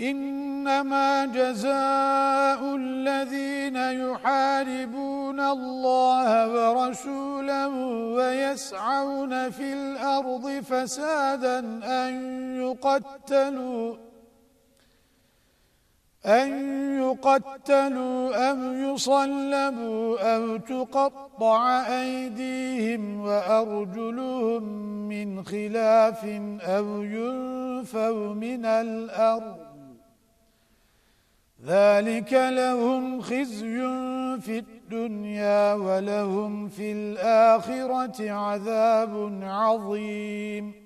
إنما جزاء الذين يحاربون الله ورسوله ويسعون في الأرض فسادا أن يقتلوا أن يقتلوا أو يصلبوا أو تقطع أيديهم وأرجلهم من خلاف أو ينفوا من الأرض ذلك لهم خزي في الدنيا ولهم في الآخرة عذاب عظيم.